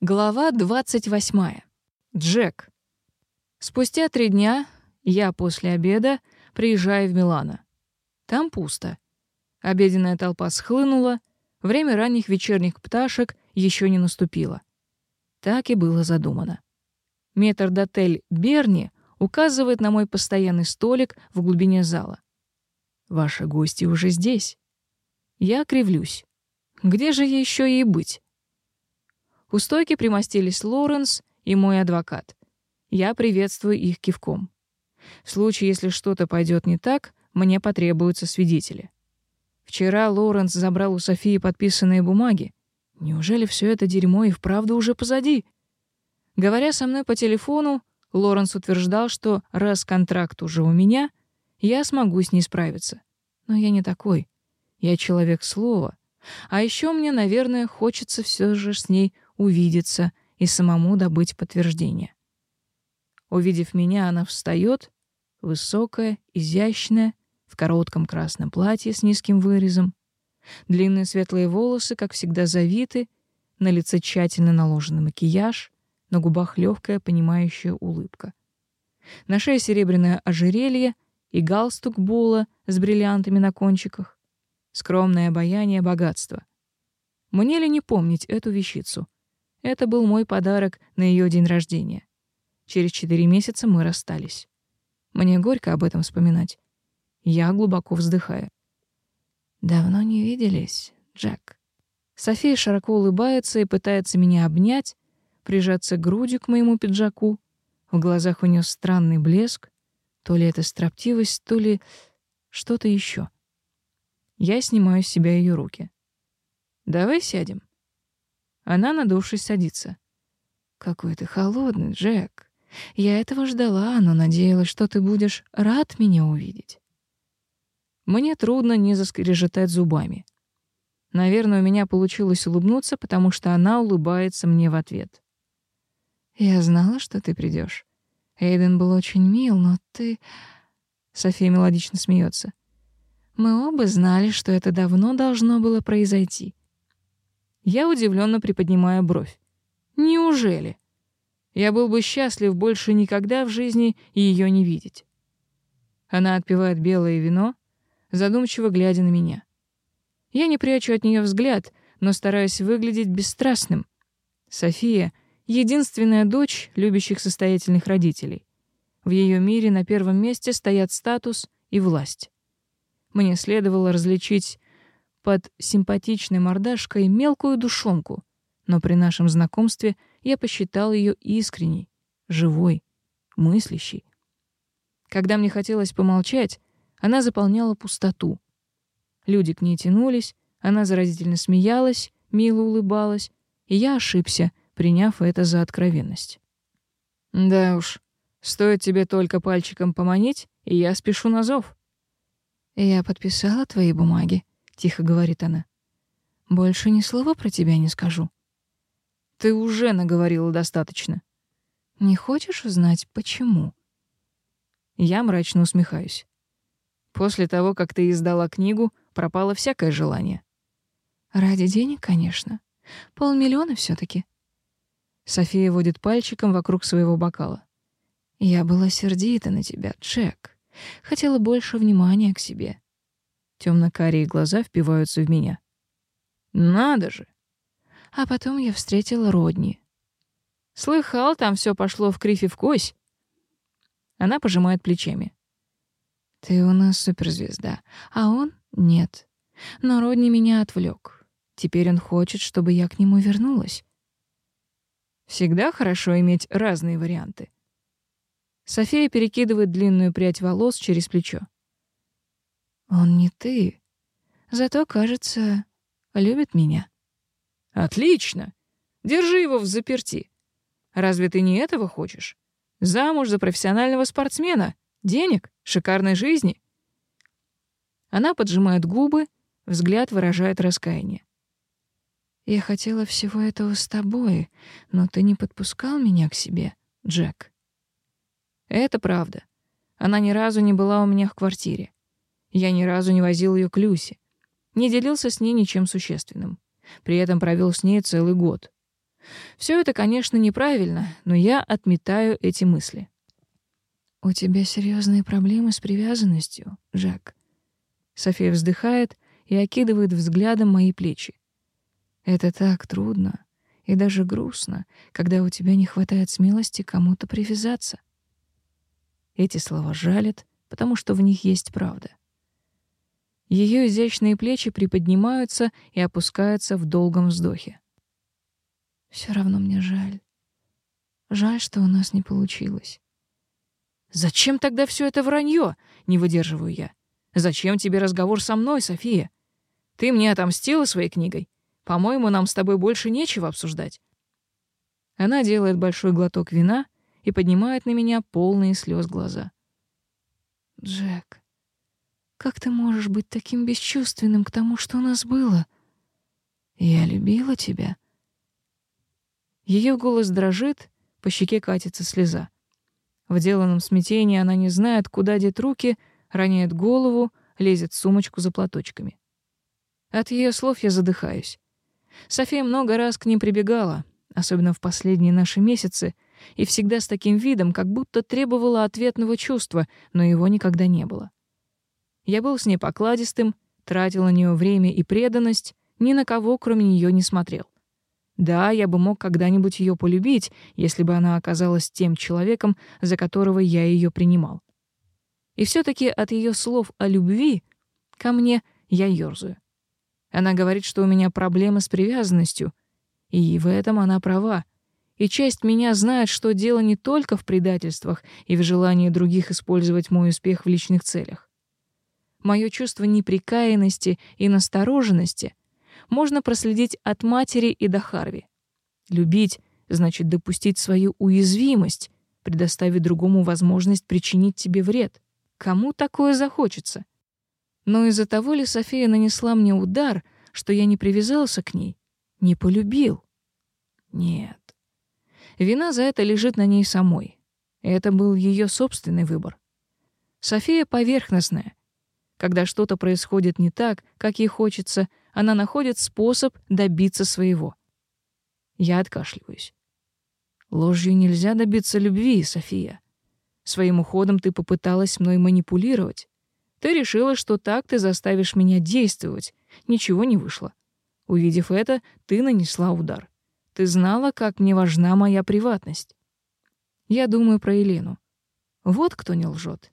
Глава 28. Джек. Спустя три дня я после обеда приезжаю в Милано. Там пусто. Обеденная толпа схлынула, время ранних вечерних пташек еще не наступило. Так и было задумано. Метр Метрдотель Берни указывает на мой постоянный столик в глубине зала. «Ваши гости уже здесь». Я кривлюсь. «Где же еще ей быть?» У стойке примостились Лоренс и мой адвокат. Я приветствую их кивком. В случае, если что-то пойдет не так, мне потребуются свидетели. Вчера Лоренс забрал у Софии подписанные бумаги. Неужели все это дерьмо и вправду уже позади? Говоря со мной по телефону, Лоренс утверждал, что раз контракт уже у меня, я смогу с ней справиться. Но я не такой. Я человек слова. А еще мне, наверное, хочется все же с ней увидеться и самому добыть подтверждение. Увидев меня, она встает, высокая, изящная, в коротком красном платье с низким вырезом. Длинные светлые волосы, как всегда, завиты, на лице тщательно наложенный макияж, на губах легкая, понимающая улыбка. На шее серебряное ожерелье и галстук була с бриллиантами на кончиках. Скромное обаяние богатства. Мне ли не помнить эту вещицу — это был мой подарок на ее день рождения. Через четыре месяца мы расстались. Мне горько об этом вспоминать. Я глубоко вздыхаю. «Давно не виделись, Джек». София широко улыбается и пытается меня обнять, прижаться грудью к моему пиджаку. В глазах у нее странный блеск. То ли это строптивость, то ли что-то еще. Я снимаю с себя ее руки. «Давай сядем». Она надувшись садится. «Какой ты холодный, Джек. Я этого ждала, но надеялась, что ты будешь рад меня увидеть». Мне трудно не заскрежетать зубами. Наверное, у меня получилось улыбнуться, потому что она улыбается мне в ответ. «Я знала, что ты придешь. Эйден был очень мил, но ты...» София мелодично смеется. «Мы оба знали, что это давно должно было произойти. Я удивленно приподнимаю бровь. Неужели? Я был бы счастлив больше никогда в жизни ее не видеть. Она отпивает белое вино, задумчиво глядя на меня. Я не прячу от нее взгляд, но стараюсь выглядеть бесстрастным. София — единственная дочь любящих состоятельных родителей. В ее мире на первом месте стоят статус и власть. Мне следовало различить под симпатичной мордашкой мелкую душонку, но при нашем знакомстве я посчитал ее искренней, живой, мыслящей. Когда мне хотелось помолчать, она заполняла пустоту. Люди к ней тянулись, она заразительно смеялась, мило улыбалась, и я ошибся, приняв это за откровенность. Да уж, стоит тебе только пальчиком поманить, и я спешу на зов. Я подписала твои бумаги. Тихо говорит она. Больше ни слова про тебя не скажу. Ты уже наговорила достаточно. Не хочешь узнать, почему? Я мрачно усмехаюсь. После того, как ты издала книгу, пропало всякое желание. Ради денег, конечно. Полмиллиона все таки София водит пальчиком вокруг своего бокала. Я была сердита на тебя, Джек. Хотела больше внимания к себе. Темно-карие глаза впиваются в меня. «Надо же!» А потом я встретила Родни. «Слыхал, там все пошло в крифе в кось!» Она пожимает плечами. «Ты у нас суперзвезда, а он — нет. Но Родни меня отвлек. Теперь он хочет, чтобы я к нему вернулась». Всегда хорошо иметь разные варианты. София перекидывает длинную прядь волос через плечо. Он не ты. Зато, кажется, любит меня. Отлично. Держи его в заперти. Разве ты не этого хочешь? Замуж за профессионального спортсмена, денег, шикарной жизни. Она поджимает губы, взгляд выражает раскаяние. Я хотела всего этого с тобой, но ты не подпускал меня к себе, Джек. Это правда. Она ни разу не была у меня в квартире. Я ни разу не возил ее к Люсе. Не делился с ней ничем существенным. При этом провел с ней целый год. Все это, конечно, неправильно, но я отметаю эти мысли. У тебя серьезные проблемы с привязанностью, Жак. София вздыхает и окидывает взглядом мои плечи. Это так трудно и даже грустно, когда у тебя не хватает смелости кому-то привязаться. Эти слова жалят, потому что в них есть правда. Ее изящные плечи приподнимаются и опускаются в долгом вздохе. Все равно мне жаль. Жаль, что у нас не получилось. Зачем тогда все это вранье? Не выдерживаю я. Зачем тебе разговор со мной, София? Ты мне отомстила своей книгой. По-моему, нам с тобой больше нечего обсуждать. Она делает большой глоток вина и поднимает на меня полные слез глаза. Джек, как ты можешь быть таким бесчувственным к тому, что у нас было? Я любила тебя. Ее голос дрожит, по щеке катится слеза. В деланном смятении она не знает, куда деть руки, роняет голову, лезет в сумочку за платочками. От ее слов я задыхаюсь. София много раз к ним прибегала, особенно в последние наши месяцы, и всегда с таким видом, как будто требовала ответного чувства, но его никогда не было. Я был с ней покладистым, тратил на нее время и преданность, ни на кого, кроме нее, не смотрел. Да, я бы мог когда-нибудь ее полюбить, если бы она оказалась тем человеком, за которого я ее принимал. И все таки от ее слов о любви ко мне я ёрзаю. Она говорит, что у меня проблемы с привязанностью, и в этом она права. И часть меня знает, что дело не только в предательствах и в желании других использовать мой успех в личных целях мое чувство неприкаянности и настороженности можно проследить от матери и до Харви. Любить значит допустить свою уязвимость, предоставить другому возможность причинить тебе вред. Кому такое захочется? Но из-за того ли София нанесла мне удар, что я не привязался к ней, не полюбил? Нет. Вина за это лежит на ней самой. Это был ее собственный выбор. София поверхностная, когда что-то происходит не так, как ей хочется, она находит способ добиться своего. Я откашливаюсь. Ложью нельзя добиться любви, София. Своим уходом ты попыталась мной манипулировать. Ты решила, что так ты заставишь меня действовать. Ничего не вышло. Увидев это, ты нанесла удар. Ты знала, как мне важна моя приватность. Я думаю про Елену. Вот кто не лжет.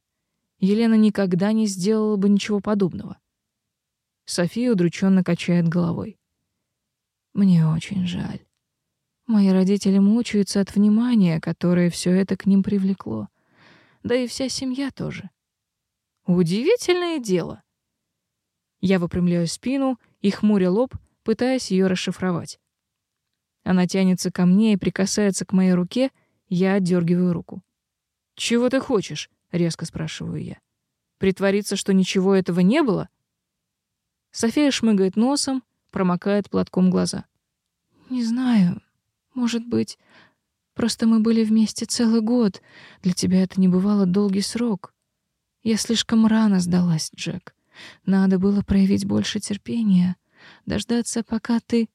Елена никогда не сделала бы ничего подобного. София удрученно качает головой. Мне очень жаль. Мои родители мучаются от внимания, которое все это к ним привлекло. Да и вся семья тоже. Удивительное дело. Я выпрямляю спину и хмуря лоб, пытаясь ее расшифровать. Она тянется ко мне и прикасается к моей руке, я отдергиваю руку. «Чего ты хочешь?» — резко спрашиваю я. «Притвориться, что ничего этого не было?» София шмыгает носом, промокает платком глаза. «Не знаю. Может быть, просто мы были вместе целый год. Для тебя это не бывало долгий срок. Я слишком рано сдалась, Джек. Надо было проявить больше терпения, дождаться, пока ты...»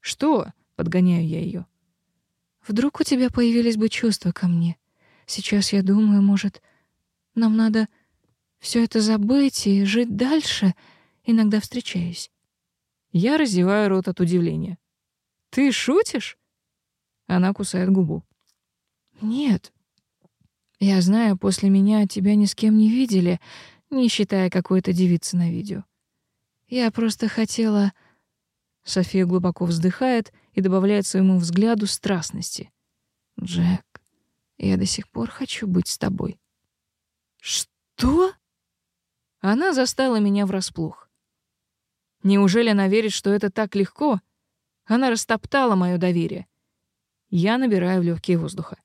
«Что?» — подгоняю я ее. «Вдруг у тебя появились бы чувства ко мне. Сейчас я думаю, может, нам надо все это забыть и жить дальше, иногда встречаюсь. Я разеваю рот от удивления. Ты шутишь? Она кусает губу. Нет. Я знаю, после меня тебя ни с кем не видели, не считая какой-то девицы на видео. Я просто хотела... София глубоко вздыхает и добавляет своему взгляду страстности. Джек, я до сих пор хочу быть с тобой. «Что?» Она застала меня врасплох. Неужели она верит, что это так легко? Она растоптала мое доверие. Я набираю в легкие воздуха.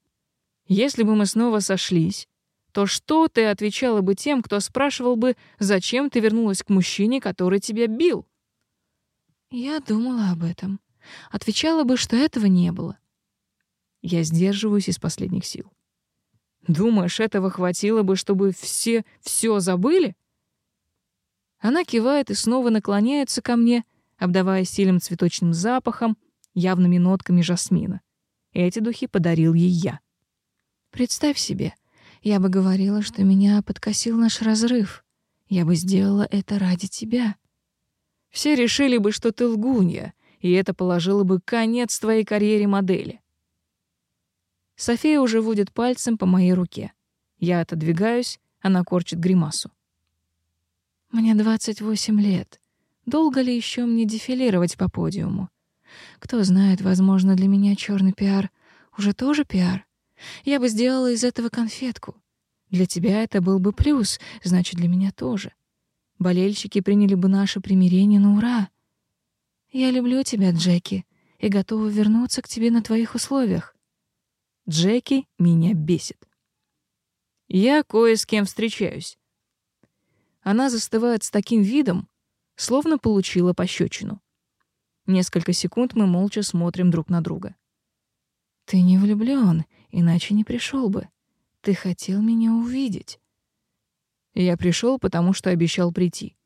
Если бы мы снова сошлись, то что ты отвечала бы тем, кто спрашивал бы, зачем ты вернулась к мужчине, который тебя бил? Я думала об этом. Отвечала бы, что этого не было. Я сдерживаюсь из последних сил. Думаешь, этого хватило бы, чтобы все все забыли? Она кивает и снова наклоняется ко мне, обдавая сильным цветочным запахом, явными нотками жасмина. Эти духи подарил ей я. Представь себе, я бы говорила, что меня подкосил наш разрыв. Я бы сделала это ради тебя. Все решили бы, что ты лгунья, и это положило бы конец твоей карьере модели. София уже водит пальцем по моей руке. Я отодвигаюсь, она корчит гримасу. Мне 28 лет. Долго ли еще мне дефилировать по подиуму? Кто знает, возможно, для меня черный пиар уже тоже пиар. Я бы сделала из этого конфетку. Для тебя это был бы плюс, значит, для меня тоже. Болельщики приняли бы наше примирение на ура. Я люблю тебя, Джеки, и готова вернуться к тебе на твоих условиях. Джеки меня бесит. Я кое с кем встречаюсь. Она застывает с таким видом, словно получила пощечину. Несколько секунд мы молча смотрим друг на друга. Ты не влюблен, иначе не пришел бы. Ты хотел меня увидеть. Я пришел, потому что обещал прийти.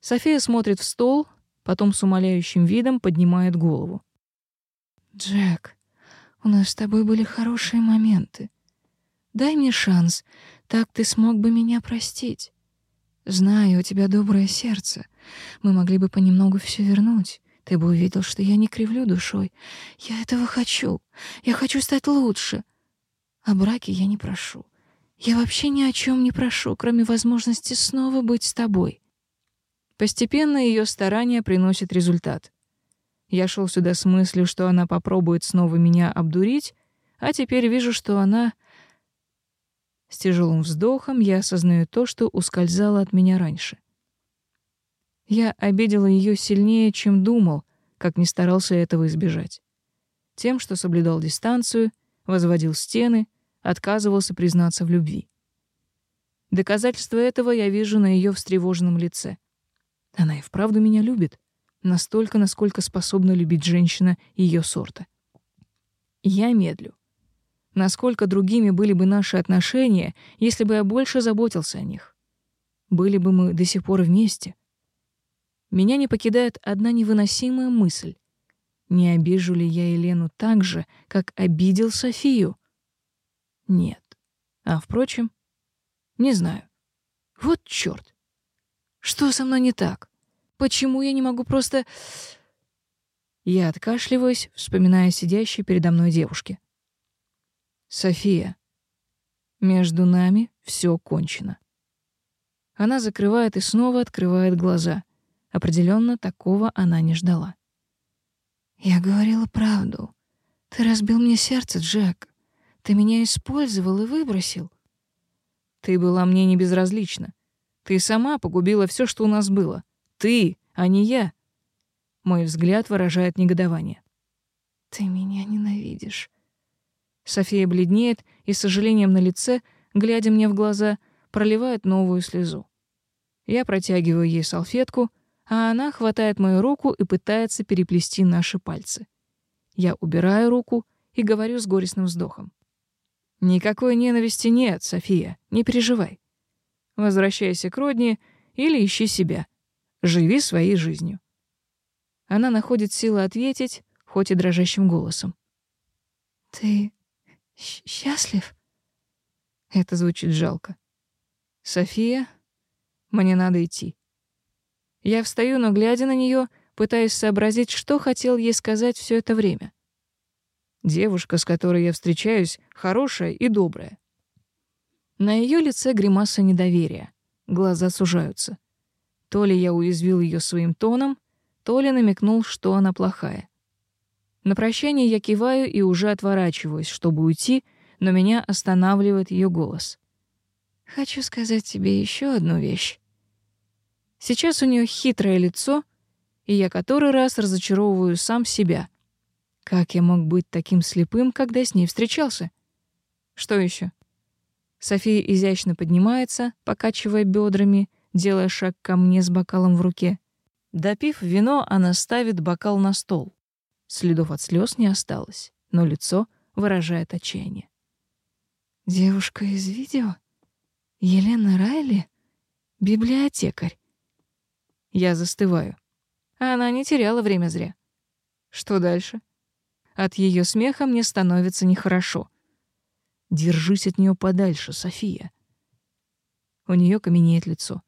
София смотрит в стол, потом с умоляющим видом поднимает голову. Джек, у нас с тобой были хорошие моменты. Дай мне шанс, так ты смог бы меня простить. Знаю, у тебя доброе сердце. Мы могли бы понемногу все вернуть. Ты бы увидел, что я не кривлю душой. Я этого хочу. Я хочу стать лучше. О браке я не прошу. Я вообще ни о чем не прошу, кроме возможности снова быть с тобой. Постепенно ее старания приносят результат. Я шел сюда с мыслью, что она попробует снова меня обдурить, а теперь вижу, что она... С тяжелым вздохом я осознаю то, что ускользало от меня раньше. Я обидела ее сильнее, чем думал, как не старался этого избежать. Тем, что соблюдал дистанцию, возводил стены, отказывался признаться в любви. Доказательство этого я вижу на ее встревоженном лице. Она и вправду меня любит настолько, насколько способна любить женщина ее сорта. Я медлю. Насколько другими были бы наши отношения, если бы я больше заботился о них? Были бы мы до сих пор вместе? Меня не покидает одна невыносимая мысль. Не обижу ли я Елену так же, как обидел Софию? Нет. А впрочем, не знаю. Вот чёрт. Что со мной не так? Почему я не могу просто... Я откашливаюсь, вспоминая сидящей передо мной девушки. София, между нами все кончено. Она закрывает и снова открывает глаза. Определенно такого она не ждала. Я говорила правду. Ты разбил мне сердце, Джек. Ты меня использовал и выбросил. Ты была мне не безразлична. Ты сама погубила все, что у нас было. Ты, а не я. Мой взгляд выражает негодование. Ты меня ненавидишь. София бледнеет и с сожалением на лице, глядя мне в глаза, проливает новую слезу. Я протягиваю ей салфетку, а она хватает мою руку и пытается переплести наши пальцы. Я убираю руку и говорю с горестным вздохом. «Никакой ненависти нет, София, не переживай. Возвращайся к родне или ищи себя. Живи своей жизнью. Она находит силы ответить, хоть и дрожащим голосом. Ты счастлив? Это звучит жалко. София, мне надо идти. Я встаю, но глядя на нее, пытаясь сообразить, что хотел ей сказать все это время. Девушка, с которой я встречаюсь, хорошая и добрая. На ее лице гримаса недоверия. Глаза сужаются. То ли я уязвил ее своим тоном, то ли намекнул, что она плохая. На прощание я киваю и уже отворачиваюсь, чтобы уйти, но меня останавливает ее голос. «Хочу сказать тебе еще одну вещь». Сейчас у нее хитрое лицо, и я который раз разочаровываю сам себя. Как я мог быть таким слепым, когда с ней встречался? Что еще? София изящно поднимается, покачивая бедрами, делая шаг ко мне с бокалом в руке. Допив вино, она ставит бокал на стол. Следов от слез не осталось, но лицо выражает отчаяние. «Девушка из видео? Елена Райли? Библиотекарь?» Я застываю. Она не теряла время зря. Что дальше? От ее смеха мне становится нехорошо. Держись от нее подальше, София. У нее каменеет лицо.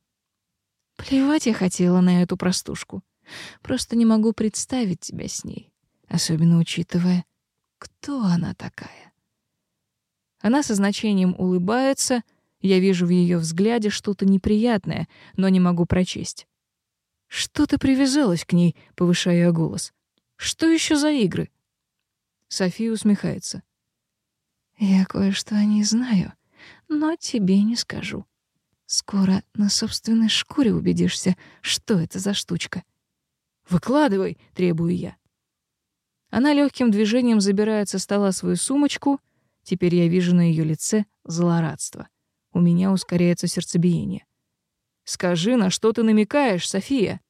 Плевать я хотела на эту простушку. Просто не могу представить тебя с ней, особенно учитывая, кто она такая. Она со значением улыбается, я вижу в ее взгляде что-то неприятное, но не могу прочесть. Что ты привязалась к ней, повышая голос? Что еще за игры? София усмехается. Я кое-что о ней знаю, но тебе не скажу. Скоро на собственной шкуре убедишься, что это за штучка. «Выкладывай!» — требую я. Она легким движением забирает со стола свою сумочку. Теперь я вижу на ее лице злорадство. У меня ускоряется сердцебиение. «Скажи, на что ты намекаешь, София?»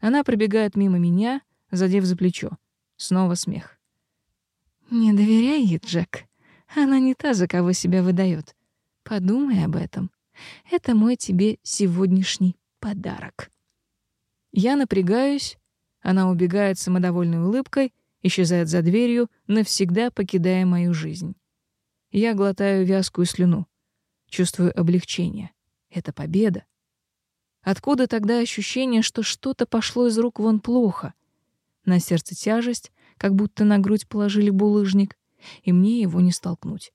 Она пробегает мимо меня, задев за плечо. Снова смех. «Не доверяй ей, Джек. Она не та, за кого себя выдает. Подумай об этом. Это мой тебе сегодняшний подарок. Я напрягаюсь, она убегает самодовольной улыбкой, исчезает за дверью, навсегда покидая мою жизнь. Я глотаю вязкую слюну, чувствую облегчение. Это победа. Откуда тогда ощущение, что что-то пошло из рук вон плохо? На сердце тяжесть, как будто на грудь положили булыжник, и мне его не столкнуть.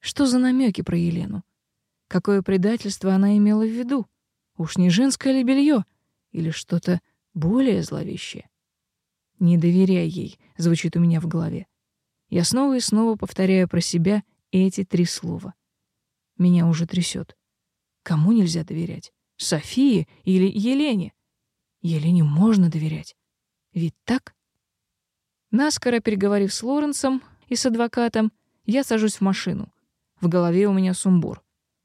Что за намеки про Елену? Какое предательство она имела в виду? Уж не женское ли белье? Или что-то более зловещее? «Не доверяй ей», — звучит у меня в голове. Я снова и снова повторяю про себя эти три слова. Меня уже трясет. Кому нельзя доверять? Софии или Елене? Елене можно доверять. Ведь так? Наскоро переговорив с Лоренсом и с адвокатом, я сажусь в машину. В голове у меня сумбур.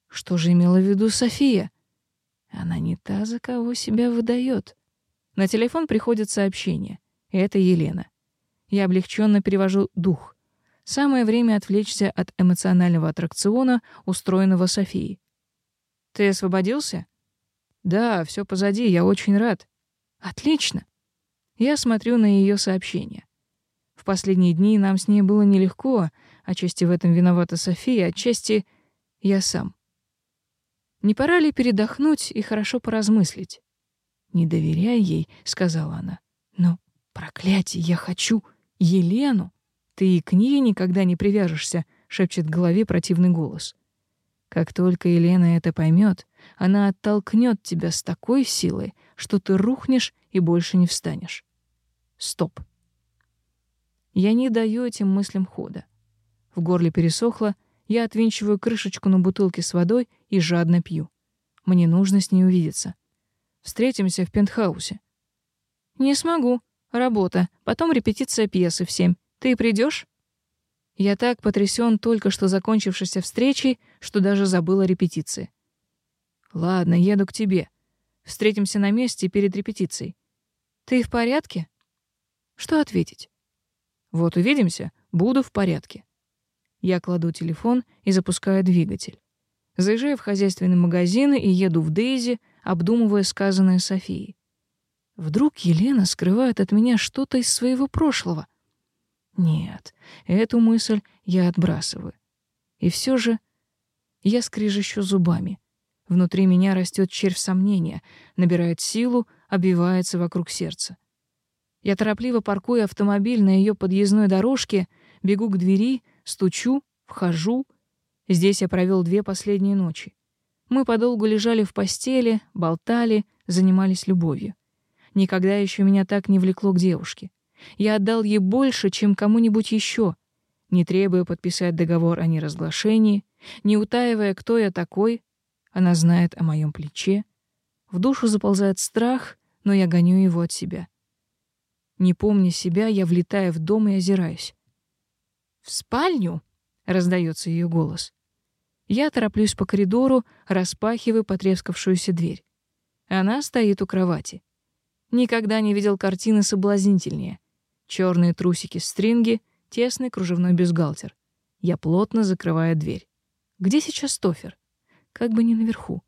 Что же имела в виду София? Она не та, за кого себя выдает. На телефон приходит сообщение. Это Елена. Я облегченно перевожу дух. Самое время отвлечься от эмоционального аттракциона, устроенного Софией. Ты освободился? Да, все позади, я очень рад. Отлично. Я смотрю на ее сообщение. В последние дни нам с ней было нелегко, отчасти в этом виновата София, отчасти я сам. Не пора ли передохнуть и хорошо поразмыслить? Не доверяя ей, сказала она. Но проклятие, я хочу Елену. Ты и к ней никогда не привяжешься, шепчет в голове противный голос. Как только Елена это поймет, она оттолкнет тебя с такой силой, что ты рухнешь и больше не встанешь. Стоп. Я не даю этим мыслям хода. В горле пересохло, я отвинчиваю крышечку на бутылке с водой и жадно пью. Мне нужно с ней увидеться. Встретимся в пентхаусе. Не смогу. Работа. Потом репетиция пьесы в семь. Ты придешь? Я так потрясен только что закончившейся встречей, что даже забыла репетиции. Ладно, еду к тебе. Встретимся на месте перед репетицией. Ты в порядке? Что ответить? Вот увидимся, буду в порядке. Я кладу телефон и запускаю двигатель. Заезжаю в хозяйственный магазин и еду в Дейзи, обдумывая сказанное Софией. Вдруг Елена скрывает от меня что-то из своего прошлого. Нет, эту мысль я отбрасываю. И все же я скрежещу зубами. Внутри меня растет червь сомнения, набирает силу, обвивается вокруг сердца. Я торопливо паркую автомобиль на ее подъездной дорожке, бегу к двери — Стучу, вхожу. Здесь я провел две последние ночи. Мы подолгу лежали в постели, болтали, занимались любовью. Никогда еще меня так не влекло к девушке. Я отдал ей больше, чем кому-нибудь еще, не требуя подписать договор о неразглашении, не утаивая, кто я такой. Она знает о моем плече. В душу заползает страх, но я гоню его от себя. Не помня себя, я влетаю в дом и озираюсь в спальню?» — раздается ее голос. Я тороплюсь по коридору, распахиваю потрескавшуюся дверь. Она стоит у кровати. Никогда не видел картины соблазнительнее. Черные трусики-стринги, тесный кружевной бюстгальтер. Я плотно закрываю дверь. Где сейчас Тофер? Как бы не наверху.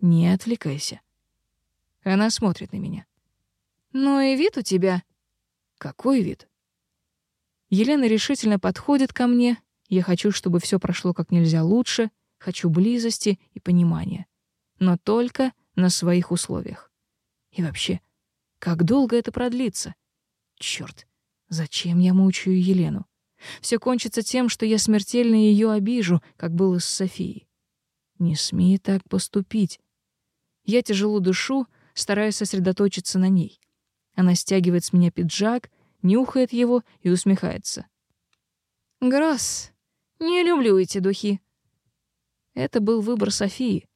Не отвлекайся. Она смотрит на меня. «Ну и вид у тебя». «Какой вид?» Елена решительно подходит ко мне. Я хочу, чтобы все прошло как нельзя лучше, хочу близости и понимания. Но только на своих условиях. И вообще, как долго это продлится? Черт, зачем я мучаю Елену? Все кончится тем, что я смертельно ее обижу, как было с Софией. Не смей так поступить. Я тяжело дышу, стараясь сосредоточиться на ней. Она стягивает с меня пиджак — нюхает его и усмехается. «Грасс, не люблю эти духи». Это был выбор Софии.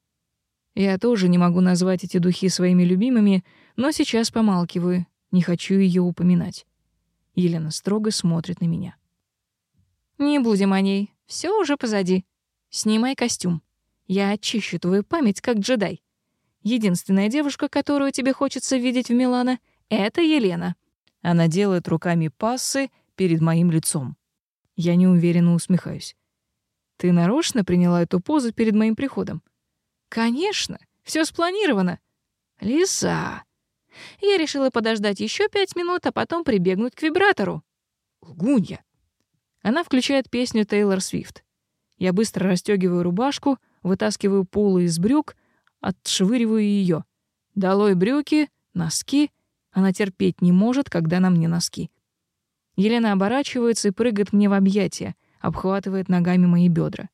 Я тоже не могу назвать эти духи своими любимыми, но сейчас помалкиваю, не хочу ее упоминать. Елена строго смотрит на меня. «Не будем о ней, все уже позади. Снимай костюм. Я очищу твою память, как джедай. Единственная девушка, которую тебе хочется видеть в Милана, — это Елена». Она делает руками пассы перед моим лицом. Я неуверенно усмехаюсь. Ты нарочно приняла эту позу перед моим приходом? Конечно, все спланировано. Лиса. Я решила подождать еще пять минут, а потом прибегнуть к вибратору. Лгунья. Она включает песню Тейлор Свифт. Я быстро расстегиваю рубашку, вытаскиваю полы из брюк, отшвыриваю ее. Долой брюки, носки — она терпеть не может, когда на мне носки. Елена оборачивается и прыгает мне в объятия, обхватывает ногами мои бедра.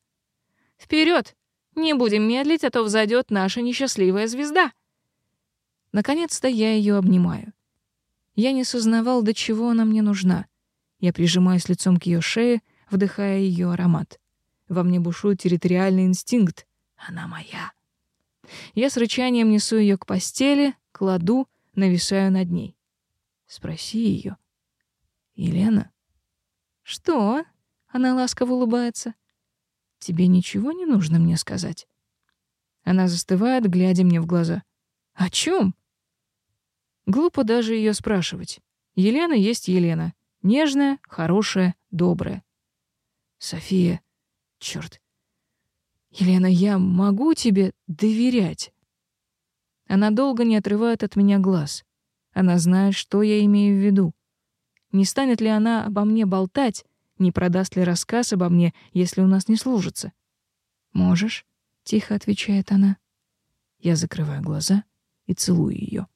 «Вперед! Не будем медлить, а то взойдет наша несчастливая звезда!» Наконец-то я ее обнимаю. Я не сознавал, до чего она мне нужна. Я прижимаюсь лицом к ее шее, вдыхая ее аромат. Во мне бушует территориальный инстинкт. Она моя. Я с рычанием несу ее к постели, кладу, нависаю над ней. «Спроси ее». «Елена?» «Что?» — она ласково улыбается. «Тебе ничего не нужно мне сказать?» Она застывает, глядя мне в глаза. «О чем?» Глупо даже ее спрашивать. Елена есть Елена. Нежная, хорошая, добрая. «София, черт, Елена, я могу тебе доверять?» Она долго не отрывает от меня глаз. Она знает, что я имею в виду. Не станет ли она обо мне болтать, не продаст ли рассказ обо мне, если у нас не служится? «Можешь», — тихо отвечает она. Я закрываю глаза и целую ее.